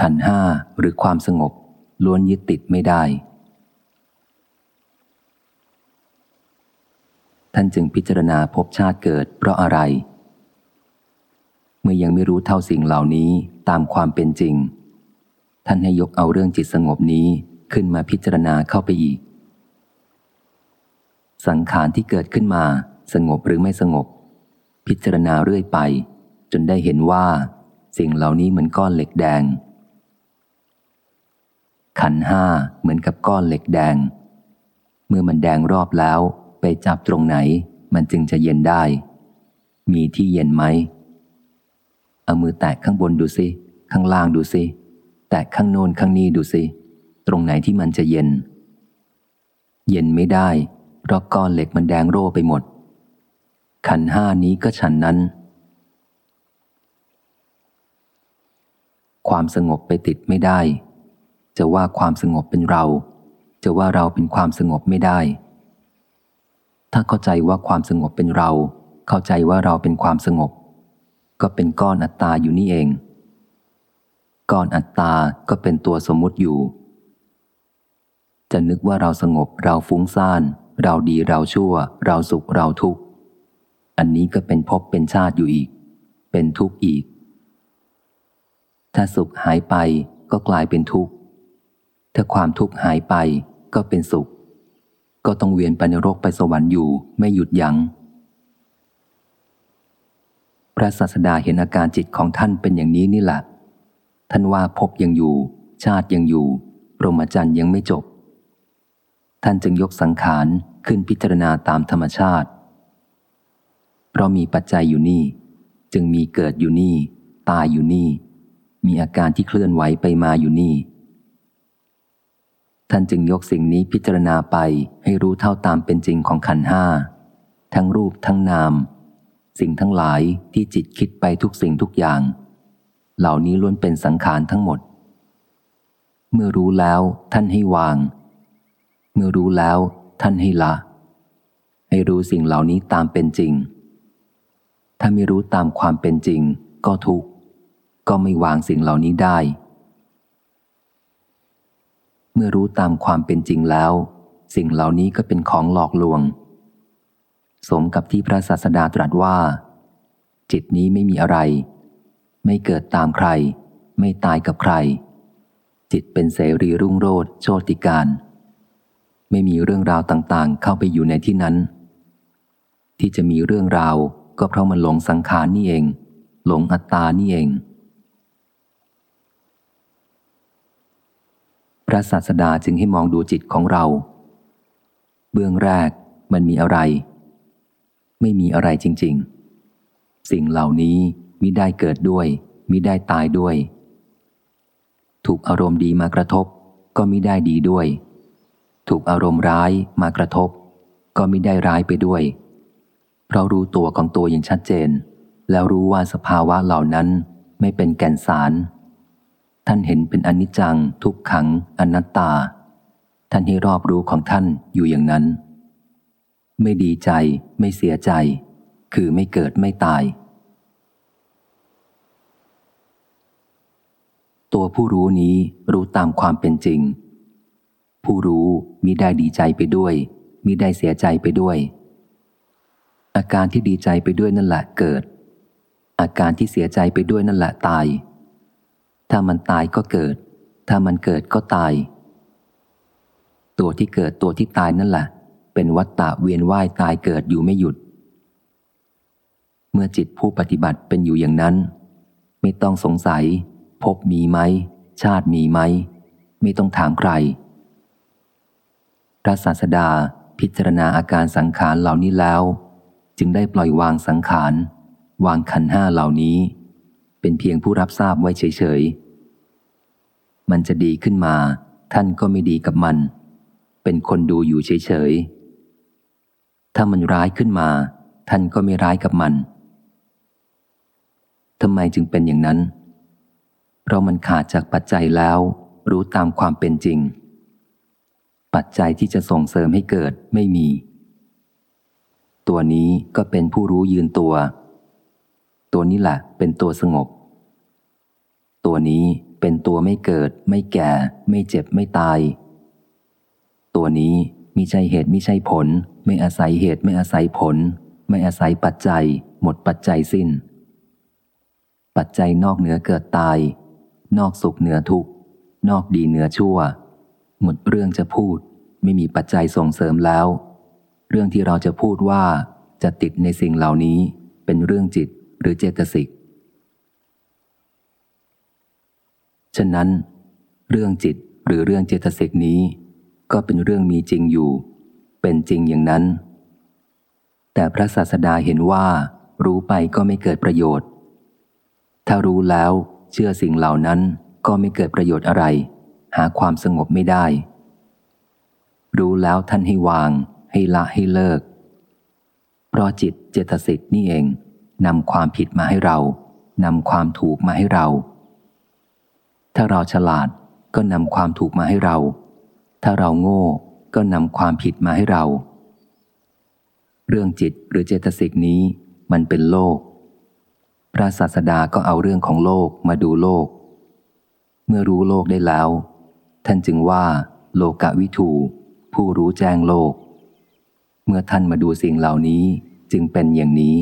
ขันห้าหรือความสงบ ล้วนยึดติดไม่ได้ ท่านจึงพิจารณาพบชาติเกิดเพราะอะไร เมื่อยังไม่รู้เท่าสิ่งเหล่านี้ตามความเป็นจริง ท่านให้ยกเอาเรื่องจิตสงบนี้ขึ้นมาพิจารณาเข้าไปอีก สังขารที่เกิดขึ้นมา สงบหรือไม่สงบ พิจารณาเรื่อยไป จนได้เห็นว่า สิ่งเหล่านี้เหมือนก้อนเหล็กแดง ขันห้าเหมือนกับก้อนเหล็กแดง เมื่อมันแดงรอบแล้วไปจับตรงไหน มันจึงจะเย็นได้ มีที่เย็นไหม เอามือแตะข้างบนดูสิ ข้างล่างดูสิ แตะข้างโน้นข้างนี้ดูสิ ตรงไหนที่มันจะเย็น เย็นไม่ได้ เพราะก้อนเหล็กมันแดงโร่ไปหมด ขันห้านี้ก็ฉันนั้นความสงบไปติดไม่ได้ จะว่าความสงบเป็นเรา จะว่าเราเป็นความสงบไม่ได้ ถ้าเข้าใจว่าความสงบเป็นเรา เข้าใจว่าเราเป็นความสงบ ก็เป็นก้อนอัตตาอยู่นี่เอง ก้อนอัตตาก็เป็นตัวสมมุติอยู่ จะนึกว่าเราสงบเราฟุ้งซ่าน เราดีเราชั่ว เราสุขเราทุกข์ อันนี้ก็เป็นภพเป็นชาติอยู่อีก เป็นทุกข์อีก ถ้าสุขหายไปก็กลายเป็นทุกข์ ถ้าความทุกข์หายไปก็เป็นสุข ก็ต้องเวียนไปนรกไปสวรรค์อยู่ไม่หยุดยัง้ง พระศาสดาเห็นอาการจิตของท่านเป็นอย่างนี้นี่แหละ ท่านว่าภพยังอยู่ ชาติยังอยู่พรหมจรรย์ยังไม่จบ ท่านจึงยกสังขารขึ้นพิจารณาตามธรรมชาติ เพราะมีปัจจัยอยู่นี่ จึงมีเกิดอยู่นี่ ตายอยู่นี่ มีอาการที่เคลื่อนไหวไปมาอยู่นี่ ท่านจึงยกสิ่งนี้พิจารณาไปให้รู้เท่าตามเป็นจริงของขันห้า ทั้งรูปทั้งนาม สิ่งทั้งหลายที่จิตคิดไปทุกสิ่งทุกอย่าง เหล่านี้ล้วนเป็นสังขารทั้งหมด เมื่อรู้แล้วท่านให้วาง เมื่อรู้แล้วท่านให้ละ ให้รู้สิ่งเหล่านี้ตามเป็นจริง ถ้าไม่รู้ตามความเป็นจริง ก็ทุกข์ก็ไม่วางสิ่งเหล่านี้ได้ เมื่อรู้ตามความเป็นจริงแล้ว สิ่งเหล่านี้ก็เป็นของหลอกลวง สมกับที่พระศาสดาตรัสว่า จิตนี้ไม่มีอะไร ไม่เกิดตามใคร ไม่ตายกับใคร จิตเป็นเสรีรุ่งโรจโชติการ ไม่มีเรื่องราวต่างๆ เข้าไปอยู่ในที่นั้น ที่จะมีเรื่องราวก็เพราะมันหลงสังขารนี่เอง หลงอัตตานี่เอง พระศาสดาจึงให้มองดูจิตของเรา เบื้องแรกมันมีอะไร ไม่มีอะไรจริง ๆ สิ่งเหล่านี้มิได้เกิดด้วยมิได้ตายด้วย ถูกอารมณ์ดีมากระทบ ก็มิได้ดีด้วย ถูกอารมณ์ร้ายมากระทบ ก็มิได้ร้ายไปด้วย เพราะรู้ตัวของตัวอย่างชัดเจน แล้วรู้ว่าสภาวะเหล่านั้นไม่เป็นแก่นสาร ท่านเห็นเป็นอนิจจัง ทุกขัง อนัตตา ท่านให้รอบรู้ของท่านอยู่อย่างนั้น ไม่ดีใจ ไม่เสียใจ คือไม่เกิดไม่ตาย ตัวผู้รู้นี้รู้ตามความเป็นจริง ผู้รู้มิได้ดีใจไปด้วยมิได้เสียใจไปด้วย อาการที่ดีใจไปด้วยนั่นแหละเกิด อาการที่เสียใจไปด้วยนั่นแหละตาย ถ้ามันตายก็เกิด ถ้ามันเกิดก็ตาย ตัวที่เกิดตัวที่ตายนั่นแหละ เป็นวัฏฏะเวียนว่ายตายเกิดอยู่ไม่หยุด เมื่อจิตผู้ปฏิบัติเป็นอยู่อย่างนั้น ไม่ต้องสงสัย พบมีไหม ชาติมีไหม ไม่ต้องถามใคร พระศาสดาพิจารณาอาการสังขารเหล่านี้แล้ว จึงได้ปล่อยวางสังขาร วางขันห้าเหล่านี้ เป็นเพียงผู้รับทราบไว้เฉยๆ มันจะดีขึ้นมา ท่านก็ไม่ดีกับมัน เป็นคนดูอยู่เฉยๆ ถ้ามันร้ายขึ้นมา ท่านก็ไม่ร้ายกับมันทำไมจึงเป็นอย่างนั้น เพราะมันขาดจากปัจจัยแล้ว รู้ตามความเป็นจริง ปัจจัยที่จะส่งเสริมให้เกิดไม่มี ตัวนี้ก็เป็นผู้รู้ยืนตัว ตัวนี้แหละเป็นตัวสงบ ตัวนี้เป็นตัวไม่เกิด ไม่แก่ ไม่เจ็บไม่ตาย ตัวนี้มิใช่เหตุมิใช่ผล ไม่อาศัยเหตุไม่อาศัยผล ไม่อาศัยปัจจัย หมดปัจจัยสิ้น ปัจจัยนอกเหนือเกิดตาย นอกสุขเหนือทุกนอกดีเหนือชั่ว หมดเรื่องจะพูด ไม่มีปัจจัยส่งเสริมแล้ว เรื่องที่เราจะพูดว่าจะติดในสิ่งเหล่านี้เป็นเรื่องจิตหรือเจตสิก ฉะนั้น เรื่องจิตหรือเรื่องเจตสิกนี้ ก็เป็นเรื่องมีจริงอยู่ เป็นจริงอย่างนั้น แต่พระศาสดาเห็นว่า รู้ไปก็ไม่เกิดประโยชน์ ถ้ารู้แล้วเชื่อสิ่งเหล่านั้นก็ไม่เกิดประโยชน์อะไร หาความสงบไม่ได้ รู้แล้วท่านให้วาง ให้ละให้เลิก เพราะจิตเจตสิกนี่เองนำความผิดมาให้เรานำความถูกมาให้เรา ถ้าเราฉลาดก็นำความถูกมาให้เรา ถ้าเราโง่ก็นำความผิดมาให้เรา เรื่องจิตหรือเจตสิกนี้มันเป็นโลก พระศาสดาก็เอาเรื่องของโลกมาดูโลก เมื่อรู้โลกได้แล้ว ท่านจึงว่า โลกะวิถูผู้รู้แจ้งโลก เมื่อท่านมาดูสิ่งเหล่านี้จึงเป็นอย่างนี้